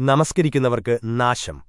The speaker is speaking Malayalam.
നമസ്കരിക്കുന്നവർക്ക് നാശം.